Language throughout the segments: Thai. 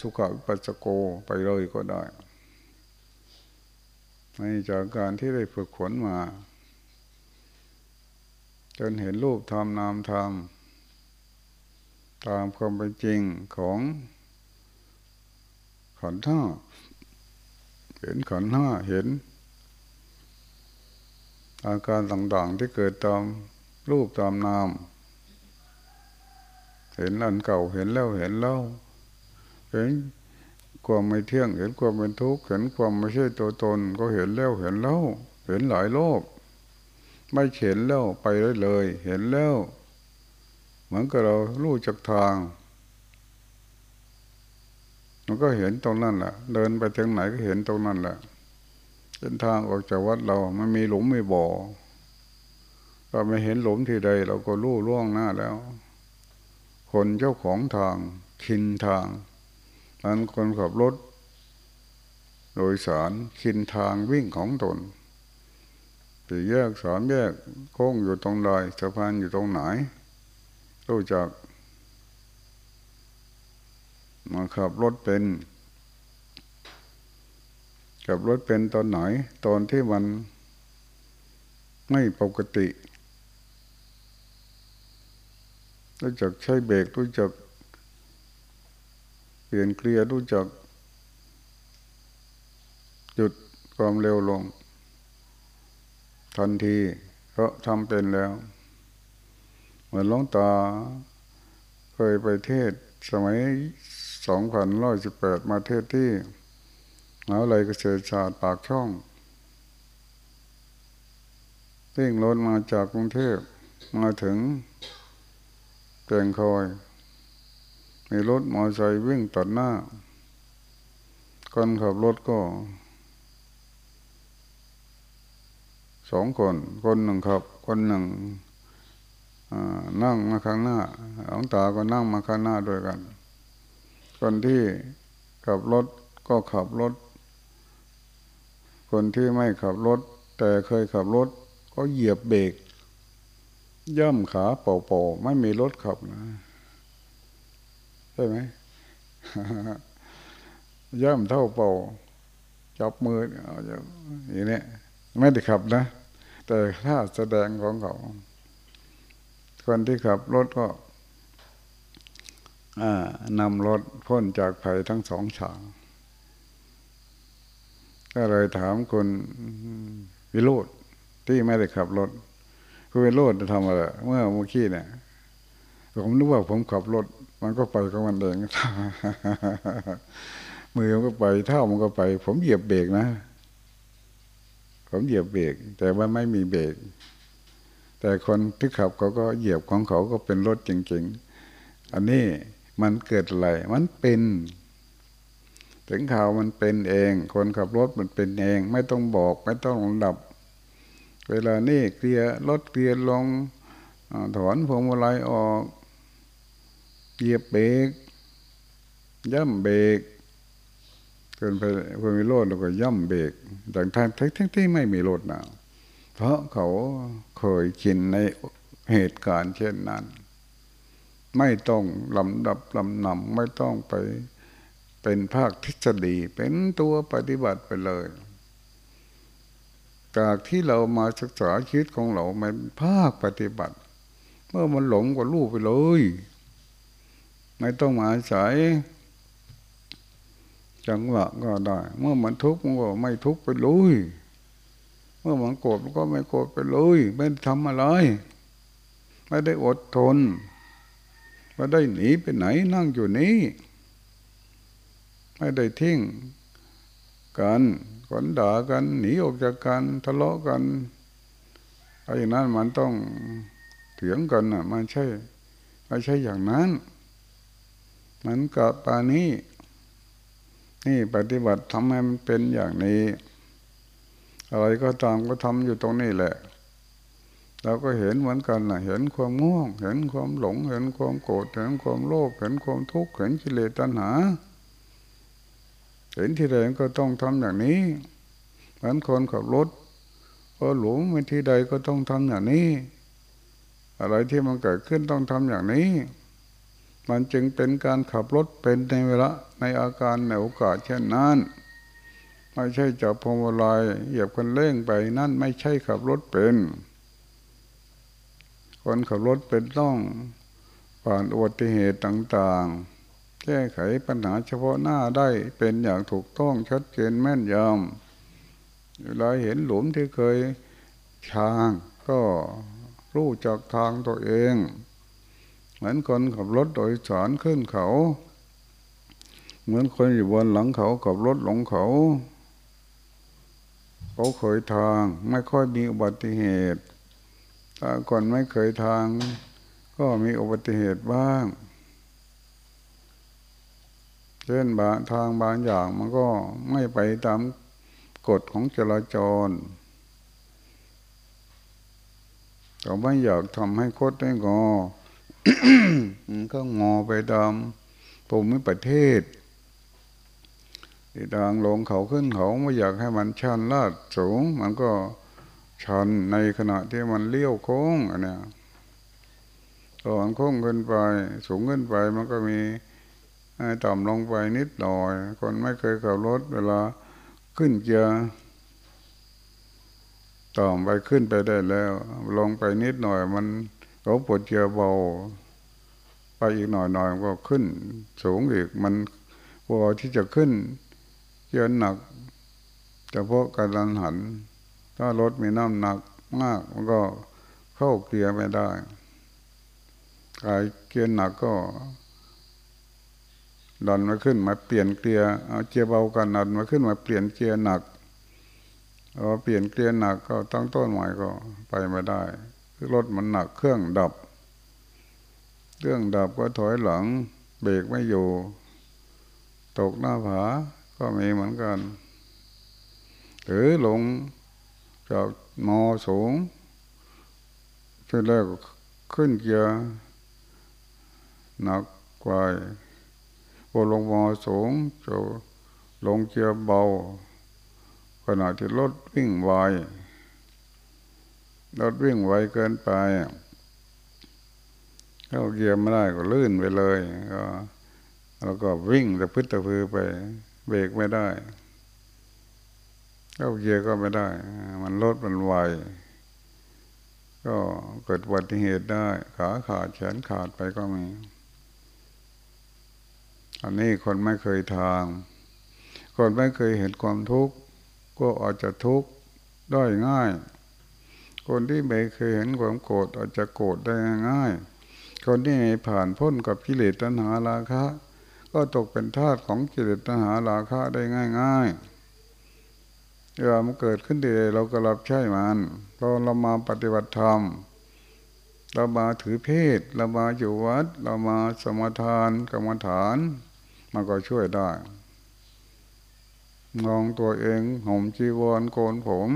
สุขวิปัสสโกไปเลยก็ได้ในจากการที่ได้ฝึกฝนมา จนเห็นรูปธรรมนามธรรมตามความเป็นจริงของขันธ์ห้าเห็นขันธ์ห้าเห็น อาการต่างๆที่เกิดตามรูปตามนาม เห็นอันเก่าเห็นแล้วเห็นแล้ว เห็นความไม่เที่ยงเห็นความเป็นทุกข์เห็นความไม่ใช่ตัวตน ก็เห็นแล้วเห็นแล้วเห็นหลายโลก ไม่เห็นแล้วไปได้เลย เห็นแล้ว เหมือนกับเราลู่จักทาง มันก็เห็นตรงนั้นแหละเดินไปทางไหนก็เห็นตรงนั้นแหละเป็นทางออกจากวัดเรามันมีหลุมมีบ่อเราไม่เห็นหลุมที่ใด เราก็รู้ล่วงหน้าแล้ว คนเจ้าของทางคินทาง นั้นคนขับรถ โดยสารคินทางวิ่งของตนปีแยกสามแยกโค้งอยู่ตรงใดสะพานอยู่ตรงไหน รู้จัก มาขับรถเป็นขับรถเป็นตอนไหน ตอนที่มันไม่ปกติรู้จักใช้เบรกรู้จัก ลี่ยนเกลียรู้จัก หยุดความเร็วลง ทันที เพราะทำเป็นแล้ว เหมือนล้องตา เคยไปเทศสมัยสองพันร้อยสิบแปดมาเทศที่มหาวิทยาลัยเกษตรศาสตร์ปากช่องวิ่งรถมาจากกรุงเทพมาถึงแกงคอย มีรถมอเตอร์ไซค์วิ่งตัดหน้าคนขับรถก็สองคน คนหนึ่งขับ คนหนึ่งนั่งมาข้างหน้าหลวงตาก็นั่งมาข้างหน้าด้วยกัน คนที่ขับรถก็ขับรถ คนที่ไม่ขับรถ แต่เคยขับรถ ก็เหยียบเบรกย่ำขาเป่าๆไม่มีรถขับนะ ใช่ไหมย่ำเท่าเป่าจับมืออย่างนี้ไม่ได้ขับนะ แต่ถ้าแสดงของเขา คนที่ขับรถก็นำรถพ้นจากภัยทั้งสองฉากก็เลยถามคนวิโรธที่ไม่ได้ขับรถคุณวิโรธจะทำอะไรเมื่อเมื่อกี้เนี่ยผมนึกว่าผมขับรถ มันก็ไปของมันเองมือมันก็ไปเท้ามันก็ไป ผมเหยียบเบรกนะ ผมเหยียบเบรกแต่ว่าไม่มีเบรกแต่คนที่ขับเขาก็เหยียบของเขาก็เป็นรถจริงๆ อันนี้มันเกิดอะไร มันเป็น ถึงข่าวมันเป็นเอง คนขับรถมันเป็นเอง ไม่ต้องบอกไม่ต้องดับ เวลานี่เคลียรถเคลียลงถอนพวงมาลัยออก เหยียบเบรกย่ำเบรกเกินไปพอมีรถแล้วก็ย่ำเบรกแต่ทางทั้งที่ไม่มีรถนะเพราะเขาเคยชินในเหตุการณ์เช่นนั้น ไม่ต้องลำดับลำนำไม่ต้องไปเป็นภาคทฤษฎีเป็นตัวปฏิบัติไปเลย จากที่เรามาศึกษาชีวิตของเราเป็นภาคปฏิบัติ เมื่อมันหลงก็รู้ไปเลย ไม่ต้องมาอาศัยจังหวะก็ได้ เมื่อมันทุกข์มันก็ไม่ทุกข์ไปเลย เมื่อมันโกรธมันก็ไม่โกรธไปเลยไม่ทำอะไร ไม่ได้อดทนไม่ได้หนีไปไหนนั่งอยู่นี้ ไม่ได้ทิ้งกันคนด่ากันหนีออกจากกันทะเลาะกันไอ้นั้นมันต้องเถียงกันอะ มันใช่ไม่ใช่อย่างนั้น มันกับปานี้ นี่ปฏิบัติทำให้มันเป็นอย่างนี้ อะไรก็ตามก็ทำอยู่ตรงนี้แหละเราก็เห็นเหมือนกันนะเห็นความง่วง เห็นความหลง เห็นความโกรธ เห็นความโลภ เห็นความทุกข์ เห็นกิเลสตัณหา เห็นที่ใดก็ต้องทำอย่างนี้เหมือนคนขับรถพอหลงไปที่ใดก็ต้องทำอย่างนี้ อะไรที่มันเกิดขึ้นต้องทำอย่างนี้ มันจึงเป็นการขับรถเป็นในเวลาในอาการในโอกาสเช่นนั้นไม่ใช่จับพวงมาลัยเหยียบคันเร่งไปนั่นไม่ใช่ขับรถเป็น คนขับรถเป็นต้องผ่านอุบัติเหตุต่างๆ แก้ไขปัญหาเฉพาะหน้าได้เป็นอย่างถูกต้องชัดเจนแม่นยำเวลาเห็นหลุมที่เคยทางก็รู้จักทางตัวเอง มือนคนขับรถโดยสารขึ้นเขา เหมือนคนอยู่บนหลังเขาขับรถหลงเขา เขาเคยทางไม่ค่อยมีอุบัติเหตุถ้าคนไม่เคยทาง ก็มีอุบัติเหตุบ้างเช่นบางทางบางอย่างมันก็ไม่ไปตามกฎของจราจรเราไม่อยากทำให้คดได้งอ มันก็งอไปตามภูมิประเทศที่ทางลงเขาขึ้นเขาไม่อยากให้มันชันลาดสูง มันก็ชันในขณะที่มันเลี้ยวโค้งอันเนี้ยตอนโค้งขึ้นไปสูงขึ้นไปมันก็มีต่ำลงไปนิดหน่อย คนไม่เคยขับรถเวลาขึ้นเกียร์ต่อไปขึ้นไปได้แล้ว ลงไปนิดหน่อยมัน เขาปวดเกียเบา ไปอีกหน่อยหน่อยก็ขึ้น สูงอีกมันพอที่จะขึ้นเกียร์หนักแต่เพาะการลันหัน ถ้ารถมีน้ำหนักมากมันก็เข้าเกียร์ไม่ได้กายเกียร์หนักก็ดันมาขึ้นมาเปลี่ยนเกียร์เอาเกียร์เบากันดันมาขึ้นมาเปลี่ยนเกียร์หนักพอเปลี่ยนเกียร์หนักก็ตั้งต้นใหม่ก็ไปไม่ได้ รถมันหนักเครื่องดับ เครื่องดับก็ถอยหลัง เบรกไม่อยู่ ตกหน้าผา ก็มีเหมือนกัน หรือลงจากมอสูงที่แรกขึ้นเกียร์หนักกว่าพอลงมอสูงจะลงเกียร์เบา ขณะที่รถวิ่งไว รถวิ่งไวเกินไปเข้าเกียร์ไม่ได้ก็ลื่นไปเลยก็แล้วก็วิ่งตะพื้นตะพือไป เบรกไม่ได้เข้าเกียร์ก็ไม่ได้ มันรถมันไวก็เกิดอุบัติเหตุได้ ขาขาดแขนขาดไปก็มีอันนี้คนไม่เคยทาง คนไม่เคยเห็นความทุกข์ก็อาจจะทุกข์ได้ง่าย คนที่ไม่เคยเห็นความโกรธอาจจะโกรธได้ง่าย คนที่ผ่านพ้นกับกิเลสตัณหาราคะ ก็ตกเป็นทาสของกิเลสตัณหาราคะได้ง่ายๆเวลามันเกิดขึ้นดีเราก็รับใช้มันตอนเรามาปฏิบัติธรรม เรามาถือเพศเรามาอยู่วัด เรามาสมทานกรรมฐาน มันก็ช่วยได้มองตัวเองห่มจีวรโกนผม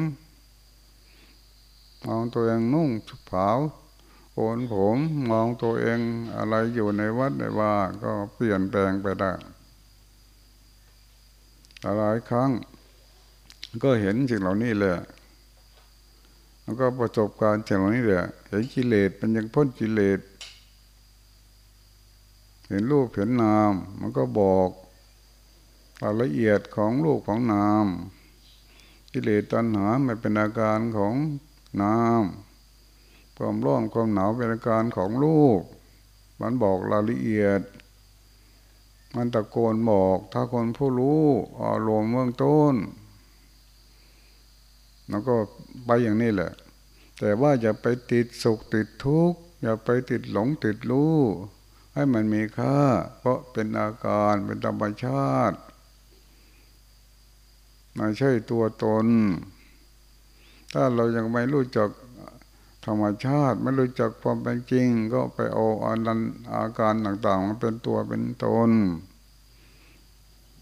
มองตัวเองนุ่งผาวโกนผมมองตัวเองอะไรอยู่ในวัดในว่าก็เปลี่ยนแปลงไปได้หลายครั้ง ก็เห็นสิ่งเหล่านี้เลยแล้วก็ประสบการณ์สิ่งเหล่านี้เลยเห็นกิเลสเป็นยังพ้นกิเลสเห็นรูปเห็นนาม มันก็บอกรายละเอียดของลูกของนามกิเลสตัณหามันเป็นอาการของ นามความร้อนความหนาวเป็นอาการของลูก มันบอกรายละเอียด มันตะโกนบอก ถ้าคนผู้รู้อารมณ์เมืองต้น แล้วก็ไปอย่างนี้แหละ แต่ว่าอย่าไปติดสุขติดทุกข์อย่าไปติดหลงติดรู้ให้มันมีค่า เพราะเป็นอาการเป็นธรรมชาติไม่ใช่ตัวตน ถ้าเรายังไม่รู้จักธรรมชาติไม่รู้จักความเป็นจริง ก็ไปเอาอาการอาการต่างๆมาเป็นตัวเป็นตน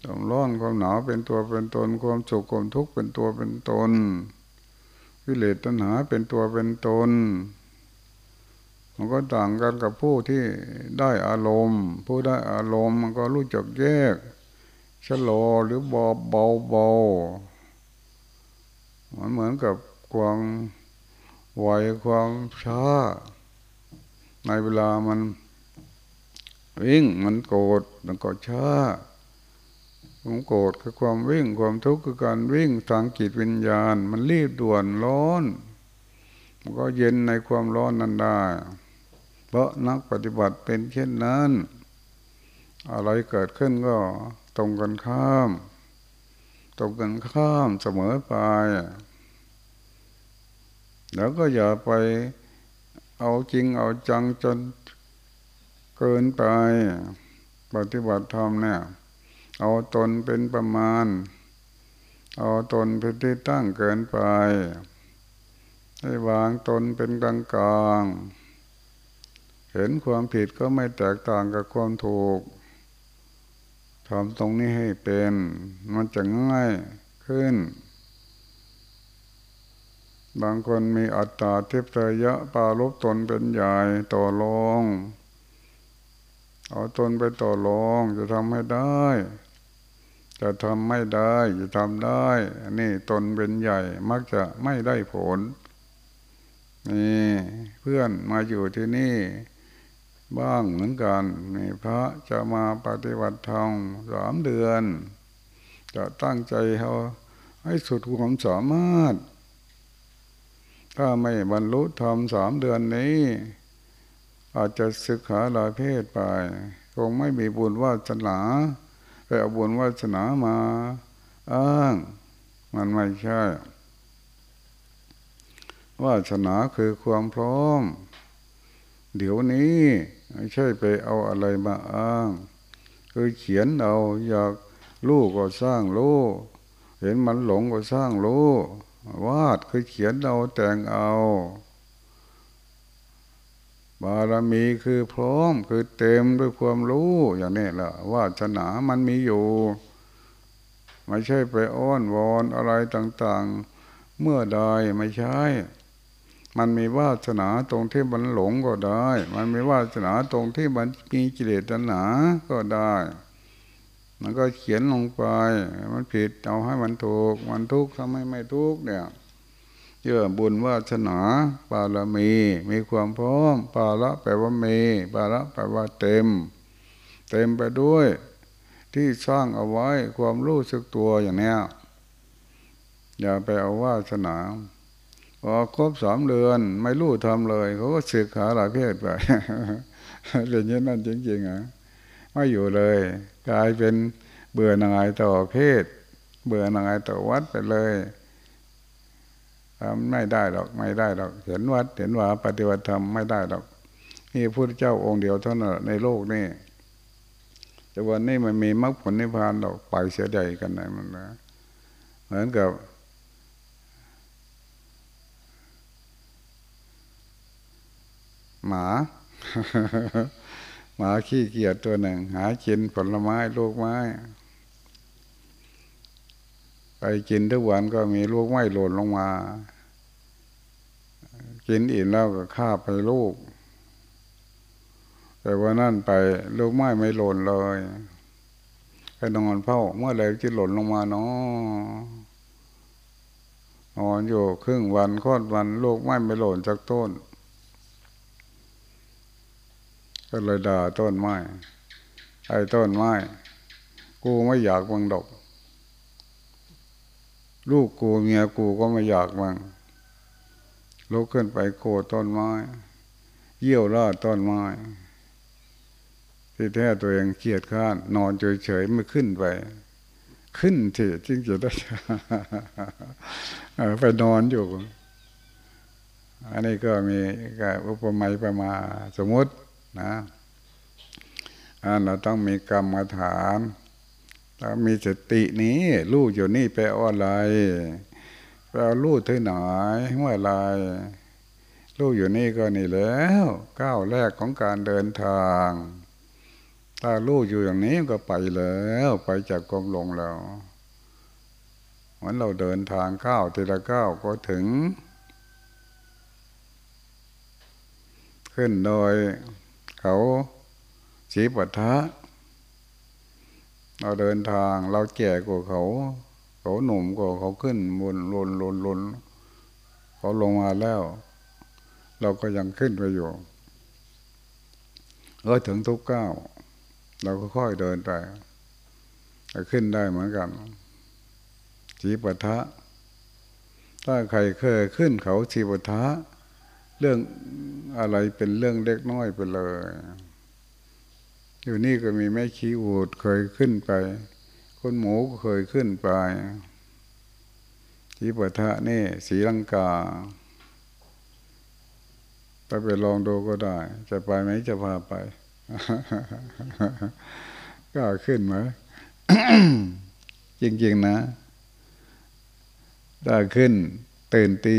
ความร้อนความหนาวเป็นตัวเป็นตน ความสุขความทุกข์เป็นตัวเป็นตนวิเลตตัณหาเป็นตัวเป็นตนมันก็ต่างกันกับผู้ที่ได้อารมณ์ ผู้ได้อารมณ์มันก็รู้จักแยกชะลอหรือเบาเบาเบามันเหมือนกับ ความไหวความช้า ในเวลามันวิ่งมันโกรธมันก็ช้าความโกรธคือความวิ่งความทุกข์คือการวิ่งทางจิตวิญญาณ มันรีบด่วนร้อน มันก็เย็นในความร้อนนั้นได้ เพราะนักปฏิบัติเป็นเช่นนั้น อะไรเกิดขึ้นก็ตรงกันข้าม ตรงกันข้ามเสมอไป แล้วก็อย่าไปเอาจริงเอาจังจนเกินไป ปฏิบัติธรรมเนี่ย เอาตนเป็นประมาณ เอาตนเป็นที่ตั้งเกินไป ให้วางตนเป็นกลางกลางเห็นความผิดก็ไม่แตกต่างกับความถูกทำตรงนี้ให้เป็น มันจะง่ายขึ้น บางคนมีอัตตาเทียบเทยะปาลบตนเป็นใหญ่ต่อรองเอาตนไปต่อรองจะทำให้ได้ จะทำไม่ได้จะทำได้อันนี้ตนเป็นใหญ่มักจะไม่ได้ผลนี่เพื่อนมาอยู่ที่นี่ บ้างเหมือนกันนี่พระจะมาปฏิบัติธรรมสามเดือน จะตั้งใจเขาให้สุดความสามารถ ถ้าไม่บรรลุธรรมสามเดือนนี้ อาจจะศึกษาลาเพศไป คงไม่มีบุญวาสนาไปเอาบุญวาสนามาอ้าง มันไม่ใช่วาสนาคือความพร้อม เดี๋ยวนี้ไม่ใช่ไปเอาอะไรมาอ้าง คือเขียนเอาอยากลูกก็สร้างลูกเห็นมันหลงก็สร้างลูก วาดคือเขียนเอาแต่งเอา บารมีคือพร้อมคือเต็มด้วยความรู้อย่างนี้แหละวาสนามันมีอยู่ไม่ใช่ไปอ้อนวอนอะไรต่างๆ เมื่อใดไม่ใช่ มันมีวาสนาตรงที่มันหลงก็ได้ มันมีวาสนาตรงที่มันมีกิเลสตัณหาก็ได้ มันก็เขียนลงไป มันผิดเอาให้มันถูก มันทุกข์ทำให้ไม่ทุกข์เนี่ยเยื่อบุญวาสนาปาลมี มีความพร้อมปาละแปลว่ามีปาละแปลว่าเต็ม เต็มไปด้วย ที่สร้างเอาไว้ความรู้สึกตัวอย่างเนี้ยอย่าไปเอาวาสนาพอครบสามเดือนไม่รู้ทำเลยเขาก็ศึกหาหลายเพศไปเรื่องนี้นั่นจริงๆอะไม่อยู่เลย กลายเป็นเบื่อหน่ายต่อเพศ เบื่อหน่ายต่อวัดไปเลยทำไม่ได้หรอกไม่ได้หรอก เห็นวัดเห็นว่าปฏิบัติธรรมไม่ได้หรอกนี่พระเจ้าองค์เดียวเท่านั้นในโลกนี่แต่วันนี้มันมีมรรคผลนิพพานเราไปเสียใจกันนะมันนะเหมือนกับหมา หมาขี้เกียจตัวหนึ่ง หากินผลไม้ลูกไม้ ไปกินทุกวันก็มีลูกไม้หล่นลงมา กินอิ่มแล้วก็ฆ่าไปลูก แต่ว่านั่นไปลูกไม้ไม่หล่นเลยไปนอนเฝ้าเมื่อไรจะหล่นลงมาเนาะนอนอยู่ครึ่งวันค่อนวันลูกไม้ไม่หล่นจากต้น ก็เลยด่าต้นไม้ไอ้ต้นไม้ กูไม่อยากมังดอกลูกกูเมียกูก็ไม่อยากมังลุกขึ้นไปโกต้นไม้ เยี่ยวราต้นไม้ที่แท้ตัวเองเกียดข้านนอนเฉยๆไม่ขึ้นไป ขึ้นเถอะจริงจะได้ไปนอนอยู่ อันนี้ก็มีอุปมาประมาสมมติ นะเราต้องมีกรรมฐานเรามีสตินี้รู้อยู่นี่ไปเอาอะไรไปเอารู้ที่ไหนเมื่อไรรู้อยู่นี่ก็นี่แล้วก้าวแรกของการเดินทางถ้ารู้อยู่อย่างนี้ก็ไปแล้วไปจากกองลงแล้วเหมือนเราเดินทางก้าวทีละก้าวก็ถึง ขึ้นโดย เขาสีปัทะเราเดินทางเราแก่กว่าเขา เขาหนุ่มกว่าเขาขึ้นบนลนลนลนเขาลงมาแล้ว เราก็ยังขึ้นไปอยู่ก็ถึงทุกก้าวเราก็ค่อยเดินไปขึ้นได้เหมือนกันสีปะทะถ้าใครเคยขึ้นเขาสีปะทะ เรื่องอะไรเป็นเรื่องเล็กน้อยไปเลย อยู่นี่ก็มีแม่ขี้อูดเคยขึ้นไป คนหมูก็เคยขึ้นไปสีปะทะนี่สีลังกาถ้าไปลองดูก็ได้ จะไปไหมจะพาไป ก็ขึ้นไหมจริงๆนะถ้าขึ้นตื่นตี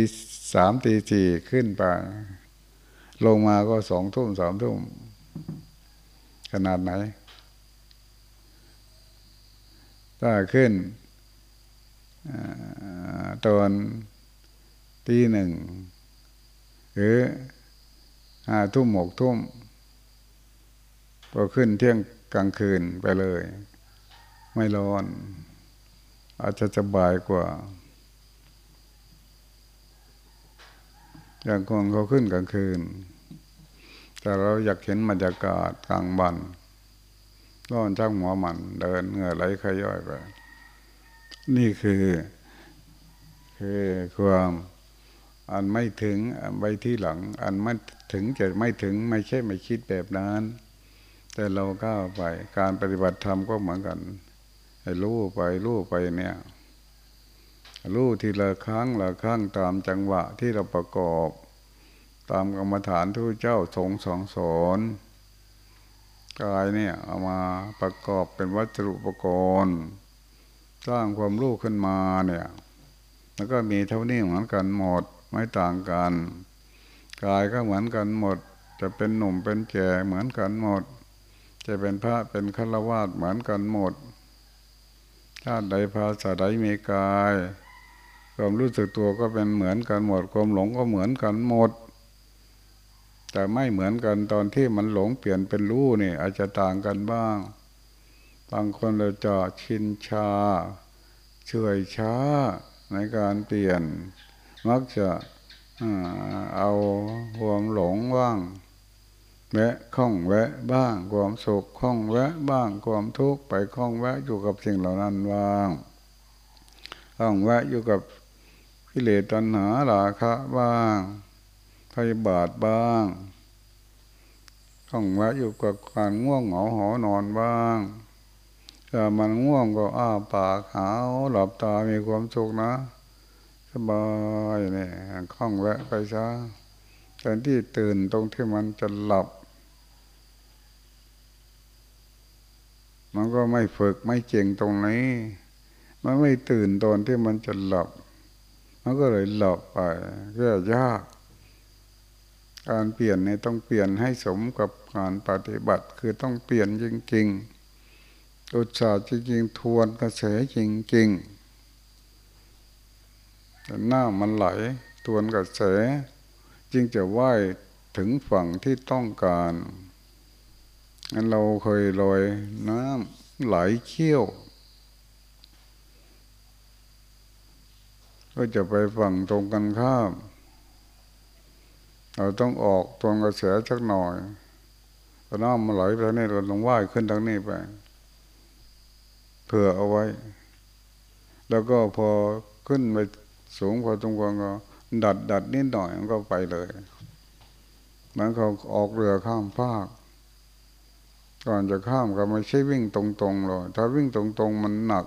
สามตีสี่ขึ้นไป ลงมาก็สองทุ่มสามทุ่ม ขนาดไหน ถ้าขึ้นตอนตีหนึ่งหรือห้าทุ่มหกทุ่ม ก็ขึ้นเที่ยงกลางคืนไปเลย ไม่ร้อน อาจจะสบายกว่า อย่างคนเขาขึ้นกลางคืน แต่เราอยากเห็นบรรยากาศกลางวันร้อนช่างหัวมัน เดินเหงื่อไหลขย่อยไป นี่คือ คือความอันไม่ถึงอันไว้ที่หลัง อันไม่ถึงจะไม่ถึงไม่ใช่ไม่คิดแบบนั้น แต่เราก้าวไป การปฏิบัติธรรมก็เหมือนกันให้รู้ไปรู้ไปเนี่ย รู้ทีละครั้งละครั้งตามจังหวะที่เราประกอบ ตามกรรมฐานที่เจ้าทรงสองสอนกายเนี่ยเอามาประกอบเป็นวัตถุอุปกรณ์ สร้างความรู้ขึ้นมาเนี่ย แล้วก็มีเท่านี้เหมือนกันหมดไม่ต่างกันกายก็เหมือนกันหมด จะเป็นหนุ่มเป็นแก่เหมือนกันหมด จะเป็นพระเป็นฆราวาสเหมือนกันหมดชาติใดภาษาใดมีกาย ความรู้สึกตัวก็เป็นเหมือนกันหมด ความหลงก็เหมือนกันหมด แต่ไม่เหมือนกันตอนที่มันหลงเปลี่ยนเป็นรู้นี่อาจจะต่างกันบ้าง บางคนเราจะชินชา เฉยช้าในการเปลี่ยน มักจะเอาความหลงว่างแวะคล้องแวะบ้างความสุขคล้องแวะบ้างความทุกข์ไปคล้องแวะอยู่กับสิ่งเหล่านั้นว่างคล้องแวะอยู่กับ กิเลสตัณหาราคะบ้างพยาบาทบ้างคล้องแวะอยู่กับการง่วงเหงาหอนอนบ้างถ้ามันง่วงก็อ้าปากหาวหลับตามีความสุขนะสบายเนี่ยคล่องแวะไปซะแทนที่ตื่นตรงที่มันจะหลับ มันก็ไม่ฝึกไม่เก่งตรงนี้ มันไม่ตื่นตอนที่มันจะหลับ มันก็เลยหลับไปก็ยาก การเปลี่ยนเนี่ยต้องเปลี่ยนให้สมกับการปฏิบัติคือต้องเปลี่ยนจริงๆอุตสาห์จริงๆทวนกระแสจริงๆแต่หน้ามันไหลทวนกระแสจึงจะว่ายถึงฝั่งที่ต้องการงั้นเราเคยลอยน้ำไหลเขี้ยว ก็จะไปฝั่งตรงกันข้าม เราต้องออกตรงกระแสสักหน่อยพอน้ำมันไหลไปทางนี้เราลงว่ายขึ้นทางนี้ไปเผื่อเอาไว้ แล้วก็พอขึ้นไปสูงพอตรงกลางก็ ดัดดัดนิดหน่อยมันก็ไปเลยมันเขาออกเรือข้ามภาค ก่อนจะข้ามก็ไม่ใช่วิ่งตรงๆหรอกถ้าวิ่งตรงๆมันหนัก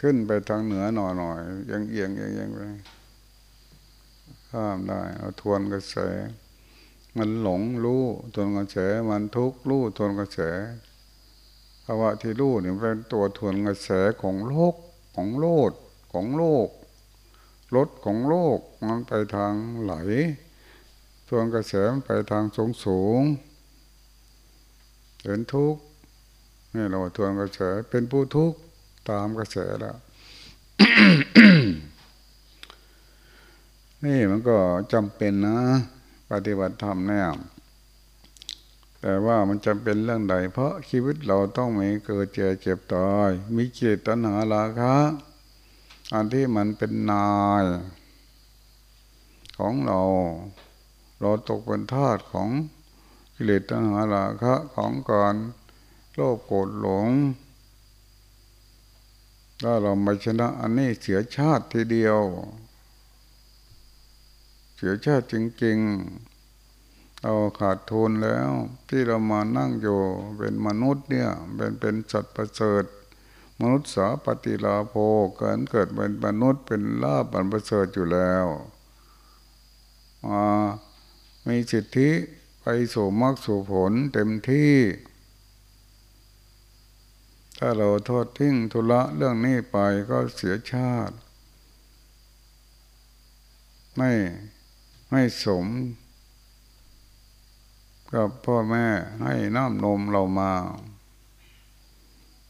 ขึ้นไปทางเหนือหน่อยๆยังเอียงยังเอียงไปข้ามได้ เอาทวนกระแส มันหลงรู้ทวนกระแสมันทุกข์รู้ทวนกระแสภาวะที่รู้เนี่ยเป็นตัวทวนกระแสของโลกของโลดของโลกรถของโลกมันไปทางไหลทวนกระแสมันไปทางสูงสูงเห็นทุกข์นี่เราทวนกระแสเป็นผู้ทุกข์ ตามกระแสแล้ว นี่มันก็จำเป็นนะ ปฏิบัติธรรมแน่แต่ว่ามันจำเป็นเรื่องใด เพราะชีวิตเราต้องมีเกิดเจ็บเจ็บตาย มีเจตนาราคะอันที่มันเป็นนายของเรา เราตกเป็นทาสของกิเลสตัณหาราคะของการโลภโกรธหลง ถ้าเราไม่ชนะ อันนี้เสียชาติทีเดียว เสียชาติจริงๆเราขาดทุนแล้ว ที่เรามานั่งอยู่เป็นมนุษย์เนี่ย เป็นเป็นสัตว์ประเสริฐ มนุษย์สาปฏิลาโภเกิดเกิดเป็นมนุษย์เป็นลาบอันประเสริฐอยู่แล้วมามีสิทธิไปสู่มรรคสู่ผลเต็มที่ ถ้าเราทอดทิ้งธุระเรื่องนี้ไปก็เสียชาติ ไม่ไม่สม กับพ่อแม่ให้น้ำนมเรามา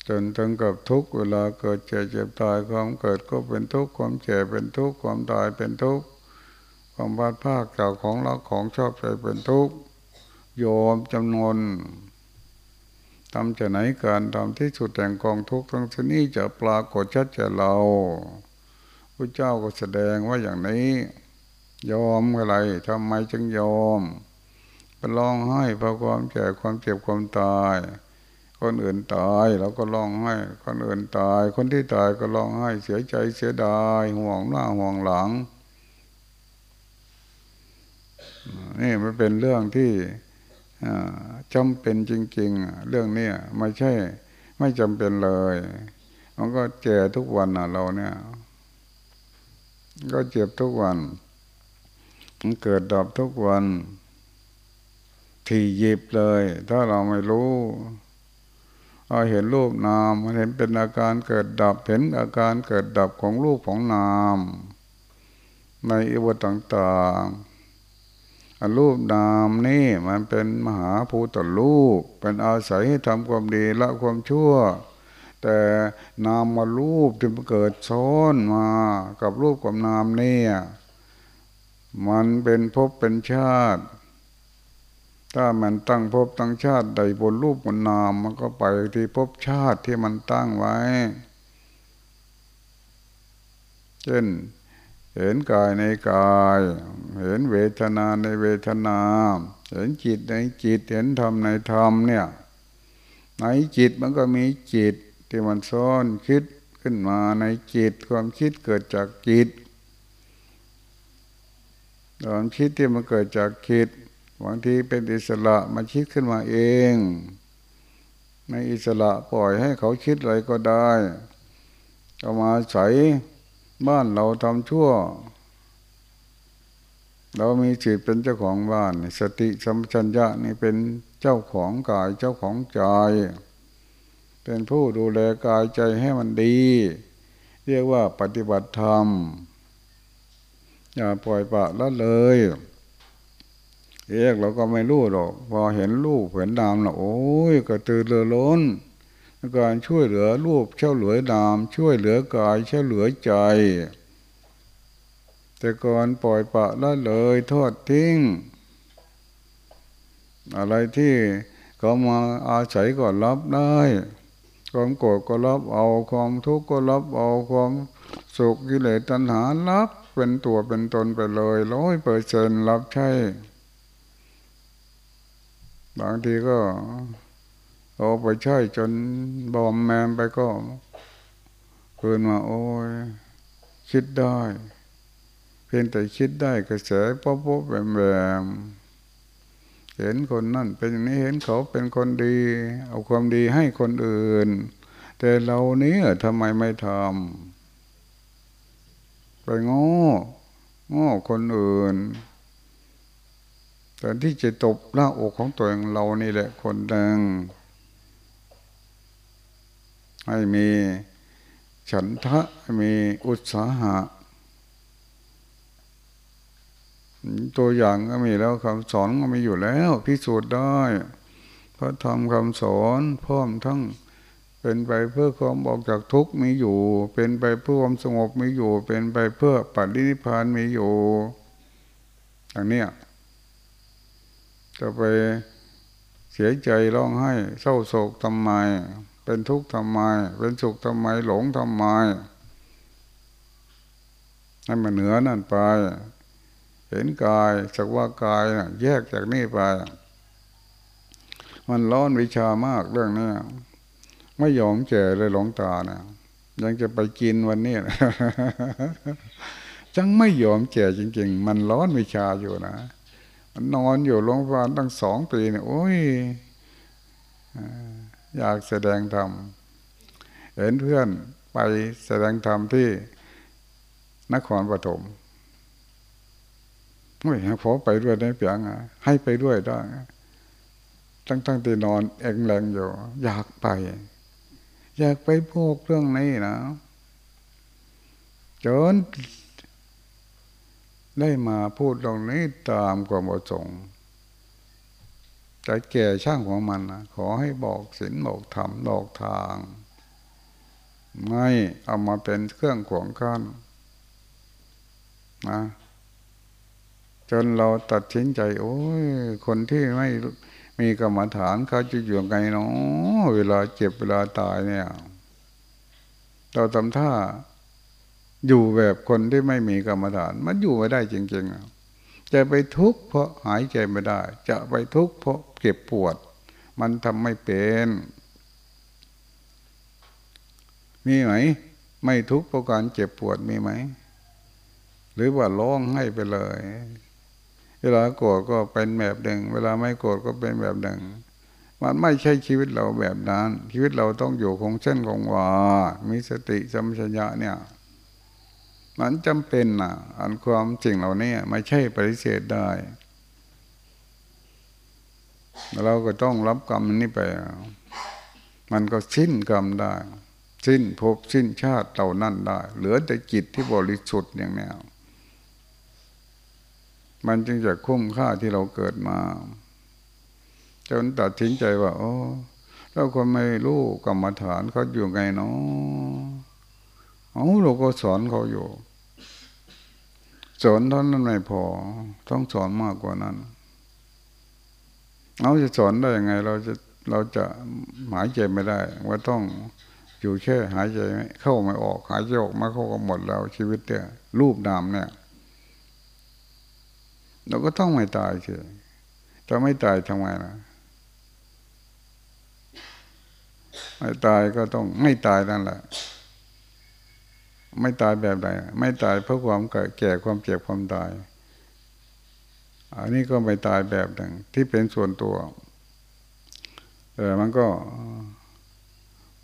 จนถึงกับทุกเวลาเกิดเจ็บเจ็บตายความเกิดก็เป็นทุกข์ความเจ็บเป็นทุกข์ความตายเป็นทุกข์ความบาดภาคจาของเรักของชอบใจเป็นทุกข์โยมจำนวน ทำจะไหนการทำที่สุดแต่งกองทุกข์ทั้งนี้จะปรากฏชัดแก่เราพระเจ้าก็แสดงว่าอย่างนี้ ยอมอะไรทำไมจึงยอมเป็นร้องไห้เพราะความแก่ความเจ็บความตาย คนอื่นตายเราก็ร้องไห้ คนอื่นตาย คนที่ตายก็ร้องไห้ เสียใจเสียดายห่วงหน้าห่วงหลังนี่มันเป็นเรื่องที่ จำเป็นจริง ๆ เรื่องนี้ไม่ใช่ ไม่จำเป็นเลย มันก็เจ็บทุกวันนะเราเนี่ย ก็เจ็บทุกวัน มันเกิดดับทุกวัน ที่หยิบเลย ถ้าเราไม่รู้เราเห็นรูปนามมันเห็นเป็นอาการเกิดดับเห็นอาการเกิดดับของรูปของนาม ในอิวต่างๆ รูปนามนี่มันเป็นมหาภูตรูป เป็นอาศัยให้ทำความดีละความชั่ว แต่นามมารูปที่มันเกิดซ้อนมากับรูปกับนามนี่มันเป็นภพเป็นชาติ ถ้ามันตั้งภพตั้งชาติใดบนรูปบนนามมันก็ไปที่ภพชาติที่มันตั้งไว้ เช่น เห็นกายในกาย เห็นเวทนาในเวทนา เห็นจิตในจิต เห็นธรรมในธรรมเนี่ย ในจิตมันก็มีจิตที่มันซ่อนคิดขึ้นมาในจิต ความคิดเกิดจากจิตความคิดที่มันเกิดจากจิตบางทีเป็นอิสระมาคิดขึ้นมาเอง ในอิสระปล่อยให้เขาคิดอะไรก็ได้เอามาใส่ บ้านเราทำชั่ว เรามีจิตเป็นเจ้าของบ้าน สติสัมปชัญญะนี่เป็นเจ้าของกายเจ้าของใจ เป็นผู้ดูแลกายใจให้มันดี เรียกว่าปฏิบัติธรรม อย่าปล่อยปะละเลยเอกเราก็ไม่รู้หรอก พอเห็นลูกเห็นนามแล้วโอ้ยกระตือรือร้น การช่วยเหลือรูปเช่าเหลือนาม ช่วยเหลือกายเช่าเหลือใจ แต่ก่อนปล่อยปะละเลยทอดทิ้ง อะไรที่เขามาอาศัยก็รับได้ ความโกรธก็รับเอาความทุกข์ก็รับเอาความสุขกิเลสตัณหารับเป็นตัวเป็นตนไปเลยร้อยเปอร์เซ็นรับใช่ บางทีก็ เอาไปใช้จนบอมแมมไปก็คืนมาโอ้ยคิดได้ เพียงแต่คิดได้กระแสป๊อปป๊อแบมแบมเห็นคนนั่นเป็นอย่างนี้เห็นเขาเป็นคนดี เอาความดีให้คนอื่น แต่เราเนี้ทำไมไม่ทำไปง้อง้อคนอื่นแต่ที่จะตบหน้าอกของตัวเองเรานี่แหละคนดัง ให้มีฉันทะมีอุตสาหะ ตัวอย่างก็มีแล้วคำสอนก็มีอยู่แล้วพิสูจน์ได้พระธรรมคำสอนพร้อมทั้งเป็นไปเพื่อความออกจากทุกข์มีอยู่ เป็นไปเพื่อความสงบมีอยู่ เป็นไปเพื่อปัจจิพานมีอยู่อย่างนี้จะไปเสียใจร้องไห้เศร้าโศกทำไม เป็นทุกข์ทำไม เป็นสุขทำไม หลงทำไม ให้มันเหนือนั่นไป เห็นกายสักว่ากายนะแยกจากนี่ไป มันร้อนวิชามากเรื่องนี้ไม่ยอมแก่เลยหลงตานะยังจะไปกินวันนี้นะจังไม่ยอมแก่จริง ๆ มันร้อนวิชาอยู่นะ มันนอนอยู่โรงพยาบาลตั้งสองปีเนี่ยโอ้ย อยากแสดงธรรมเห็นเพื่อนไปแสดงธรรมที่นครปฐมไม่ฮะพอไปด้วยได้เปียงอะให้ไปด้วยได้ตั้งตั้งที่นอนเองแรงอยู่อยากไป อยากไปพวกเรื่องนี้นะจนได้มาพูดตรงนี้ตามความประสงค์ ใจแก่ช่างของมันนะขอให้บอกศีลบอกธรรมบอกทาง ไม่เอามาเป็นเครื่องขวงกั้นนะจนเราตัดสินใจ โอ้ยคนที่ไม่มีกรรมฐานเขาจะอยู่ไงเนาะเวลาเจ็บเวลาตายเนี่ย เราทำท่าอยู่แบบคนที่ไม่มีกรรมฐาน มันอยู่ไม่ได้จริงๆ จะไปทุกข์เพราะหายใจไม่ได้ จะไปทุกข์เพราะเก็บปวด มันทำไม่เป็นมีไหม ไม่ทุกข์เพราะการเจ็บปวดมีไหม หรือว่าร้องให้ไปเลย เวลาโกรธก็เป็นแบบหนึ่ง เวลาไม่โกรธก็เป็นแบบหนึ่ง มันไม่ใช่ชีวิตเราแบบนั้น ชีวิตเราต้องอยู่คงเส้นคงวามีสติสัมชัญญะเนี่ย มันจำเป็นนะอันความจริงเหล่านี้ไม่ใช่ปฏิเสธได้ เราก็ต้องรับกรรมนี้ไป มันก็สิ้นกรรมได้ สิ้นภพสิ้นชาติเหล่านั้นได้ เหลือแต่จิตที่บริสุทธิ์อย่างนี้มันจึงจะคุ้มค่าที่เราเกิดมา จนตัดสินใจว่าโอ้เราคนไม่รู้กรรมฐานเขาอยู่ไงเนาะเอาเราก็สอนเขาอยู่ สอนเท่านั้นไม่พอ ต้องสอนมากกว่านั้นเราจะสอนได้ยังไง เราจะเราจะหายใจไม่ได้ ว่าต้องอยู่แค่หายใจไหมเข้าไม่ออกหายใจออกมาเข้าก็หมดแล้วชีวิตเนี่ยรูปนามเนี่ย เราก็ต้องไม่ตายเฉยถ้าไม่ตายทำไงนะไม่ตายก็ต้องไม่ตายนั่นแหละ ไม่ตายแบบใดไม่ตายเพราะความแก่ความเจ็บความตาย อันนี้ก็ไม่ตายแบบหนึ่งที่เป็นส่วนตัวแต่มันก็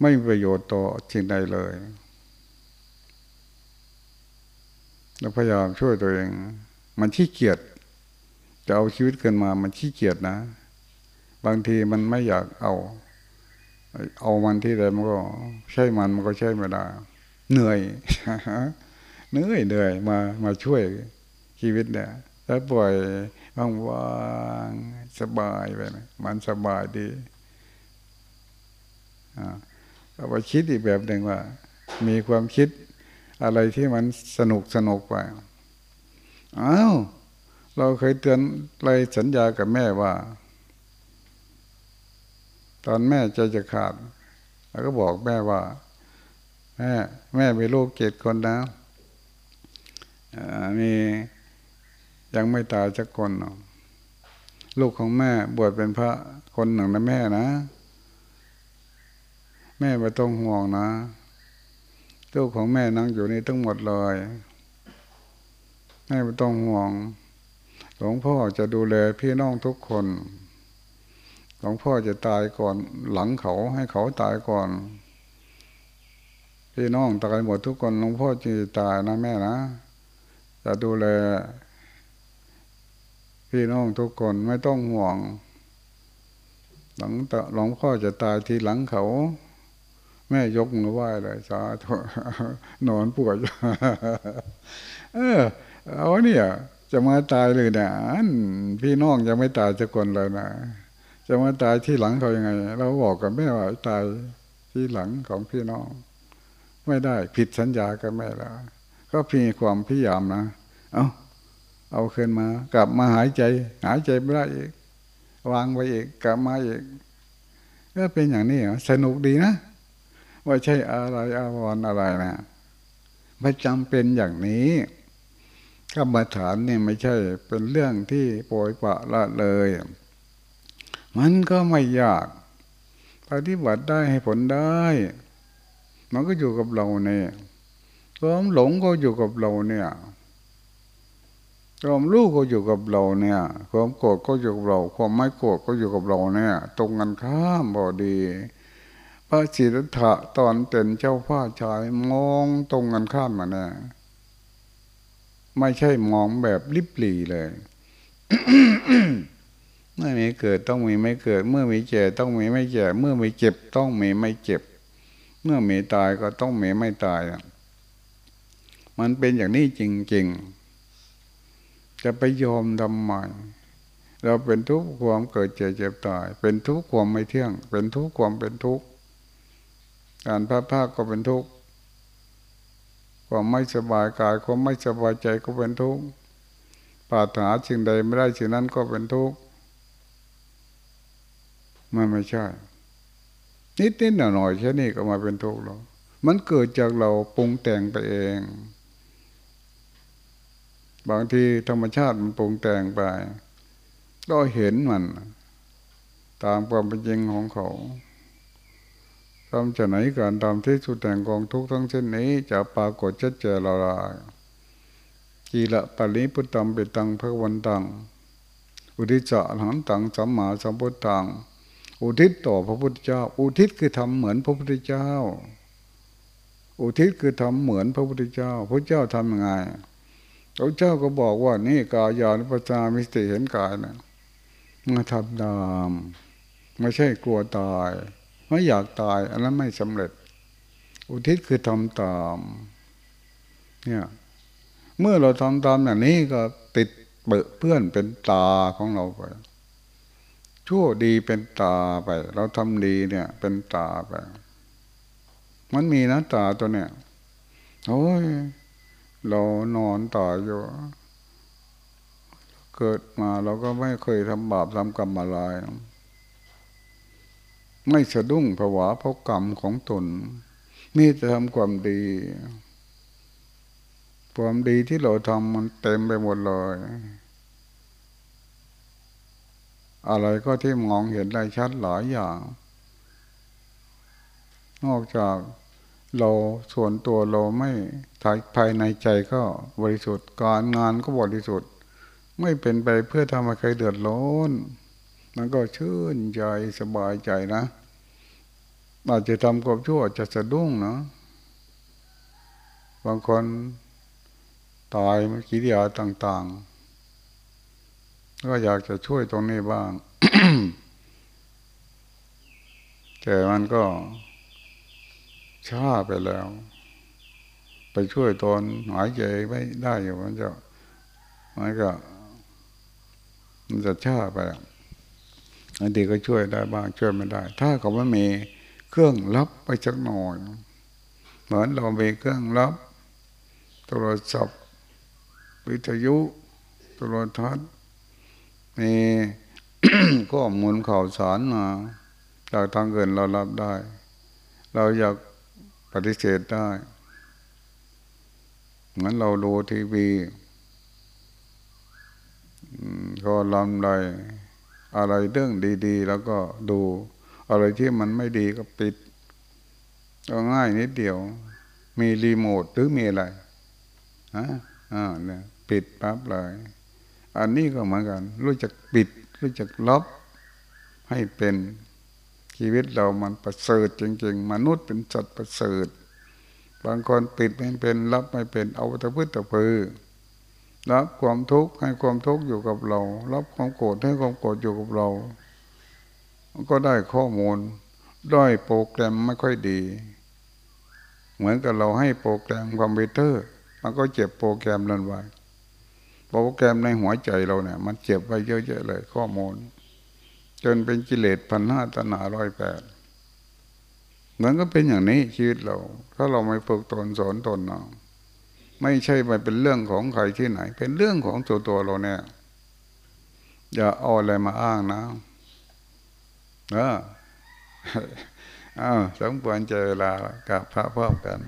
ไม่มีประโยชน์ต่อสิ่งใดเลยเราพยายามช่วยตัวเอง มันขี้เกียจจะเอาชีวิตเกินมา มันขี้เกียจนะ บางทีมันไม่อยากเอา เอามันที่ใดมันก็ ใช่มันมันก็ใช่ไม่ได้ เหนื่อยเหนื่อยเหนื่อยมามาช่วยชีวิตเนี่ยถ้าปล่อยว่างๆสบายไปนะมันสบายดีอ่าเอาไปคิดอีกแบบหนึ่งว่า มีความคิดอะไรที่มันสนุกสนุกไปอ้าวเราเคยเตือนเลยสัญญากับแม่ว่า ตอนแม่ใจจะขาด แล้วก็บอกแม่ว่า แม่แม่มีลูกเจ็ดคนนะมียังไม่ตายสักคน ลูกของแม่บวชเป็นพระคนหนึ่งนะแม่นะ แม่ไม่ต้องห่วงนะลูกของแม่นั่งอยู่นี่ทั้งหมดเลยแม่ไม่ต้องห่วงหลวงพ่อจะดูแลพี่น้องทุกคนหลวงพ่อจะตายก่อนหลังเขาให้เขาตายก่อน พี่น้องตายหมดทุกคนหลวงพ่อจีตายนะแม่นะ จะดูแลพี่น้องทุกคนไม่ต้องห่วง หลังตหลวงพ่อจะตายทีหลังเขา แม่ยกมือไหว้เลยสาธุนอนปวดเออเอาเนี่ยจะมาตายเลยนะพี่น้องยังไม่ตายจะคนเลยนะจะมาตายที่หลังเขายังไง เราบอกกับแม่ว่าตายที่หลังของพี่น้อง ไม่ได้ ผิดสัญญากับแม่แล้วก็พีความพยายามนะเอาเอาขึ้นมา กลับมาหายใจ หายใจไม่ได้อีก วางไว้อีกกลับมาอีก ก็เป็นอย่างนี้สนุกดีนะว่าใช่อะไรอาวรอะไรนะไม่จำเป็นอย่างนี้กรรมฐานเนี่ยไม่ใช่เป็นเรื่องที่ปล่อยปะละเลย มันก็ไม่ยากปฏิบัติได้ให้ผลได้ มันก็อยู่กับเราเนี่ยความหลงก็อยู่กับเราเนี่ยความรู้ก็อยู่กับเราเนี่ย ความโกรธก็อยู่กับเรา ความไม่โกรธก็อยู่กับเราเนี่ย ตรงกันข้ามพอดี พระสิทธัตถะตอนเป็นเจ้าพ้าชายมองตรงกันข้ามมาเนี่ยไม่ใช่มองแบบลิบหลีเลยเมื่อมีเกิดต้องมีไม่เกิด เมื่อมีเจ็บต้องมีไม่เจ็บเมื่อมีเจ็บต้องมีไม่เจ็บ เมื่อมีตายก็ต้องมีไม่ตาย มันเป็นอย่างนี้จริง ๆ จะไปยอมทำไมเราเป็นทุกข์ความเกิดเจ็บเจ็บตาย เป็นทุกข์ความไม่เที่ยง เป็นทุกข์ความเป็นทุกข์การพลาดพลาดก็เป็นทุกข์ความไม่สบายกายความไม่สบายใจก็เป็นทุกข์ปารถาสิ่งใดไม่ได้สิ่งนั้นก็เป็นทุกข์มันไม่ใช่ นิดนิดหน่อยหน่อยแค่นี้ก็มาเป็นทุกข์แล้วมันเกิดจากเราปรุงแต่งไปเอง บางทีธรรมชาติมันปรุงแต่งไปก็เห็นมัน ตามความเป็นจริงของเขาทำจะไหนการทำที่สุดแห่งกองทุกทั้งเช่นนี้ จะปรากฏชัดเจนเราได้กีละปริพุตตังเปตังพระวันตัง อุทิศจะหันตังสัมมาสัมพุทธัง อุทิศต่อพระพุทธเจ้า อุทิศคือทำเหมือนพระพุทธเจ้า อุทิศคือทำเหมือนพระพุทธเจ้า พระเจ้าทำยังไงพระเจ้าก็บอกว่านี่กายานุปัสสามิสติเห็นกายนะมาทำตามไม่ใช่กลัวตาย ไม่อยากตาย อันนั้นไม่สำเร็จ อุทิศคือทำตาม เนี่ยเมื่อเราทำตามอย่างนี้ก็ติดเบเพื่อนเป็นตาของเราไป ชั่วดีเป็นตาไป เราทำดีเนี่ย เป็นตาไป มันมีนะตาตัวเนี่ยโอ้ยเรานอนต่ออยู่ เกิดมาเราก็ไม่เคยทำบาปทำกรรมอะไรไม่สะดุ้งผวาเพราะกรรมของตนมีแต่ทำความดี ความดีที่เราทำมันเต็มไปหมดเลย อะไรก็ที่มองเห็นได้ชัดหลายอย่าง นอกจากเราส่วนตัวเราไม่ภายในใจก็บริสุทธิ์การงานก็บริสุทธิ์ ไม่เป็นไปเพื่อทำให้ใครเดือดร้อนมันก็ชื่นใจสบายใจนะอาจจะทำกับชั่วจะสะดุ้งนะบางคนตายกิริยาต่าง ๆ ก็อยากจะช่วยตรงนี้บ้างแต่มันก็ช้าไปแล้ว ไปช่วยตอนหายใจไม่ได้อยู่มันจะมันก็ มันจะช้าไปอันดีก็ช่วยได้บ้างช่วยไม่ได้ ถ้าเขาไม่มีเครื่องรับไปสักหน่อย เหมือนเรามีเครื่องรับ โทรศัพท์วิทยุโทรทัศน์ มีข้อมูลข่าวสารมาจากทางเกินเรารับได้ เราอยากปฏิเสธได้เหมือนเราดูทีวีก็ลำใดอะไรเรื่องดีๆ แล้วก็ดู อะไรที่มันไม่ดีก็ปิดก็ง่ายนิดเดียว มีรีโมทหรือมีอะไรฮะอ่าเนี่ยปิดปั๊บเลย อันนี้ก็เหมือนกัน รู้จักปิด รู้จักลบให้เป็นชีวิตเรามันประเสริฐจริงๆ มนุษย์เป็นสัตว์ประเสริฐ บางคนปิดไม่เป็นรับไม่เป็นเอาตะพื้นตะพือรับความทุกข์ให้ความทุกข์อยู่กับเรา รับความโกรธให้ความโกรธอยู่กับเรา ก็ได้ข้อมูลด้อยโปรแกรมไม่ค่อยดี เหมือนกับเราให้โปรแกรมคอมพิวเตอร์ มันก็เจ็บโปรแกรมนั้นไว้ โปรแกรมในหัวใจเราเนี่ย มันเจ็บไว้เยอะๆเลย ข้อมูล จนเป็นกิเลสพันห้าตนาร้อยแปดเหมือนก็เป็นอย่างนี้ชีวิตเรา ถ้าเราไม่ฝึกตนสอนตนเนาะไม่ใช่ไปเป็นเรื่องของใครที่ไหน เป็นเรื่องของตัวตัวเราเนี่ยอย่าเอาอะไรมาอ้างนะเอออ้าวสมควรเจอเวลากับพระพ่อกัน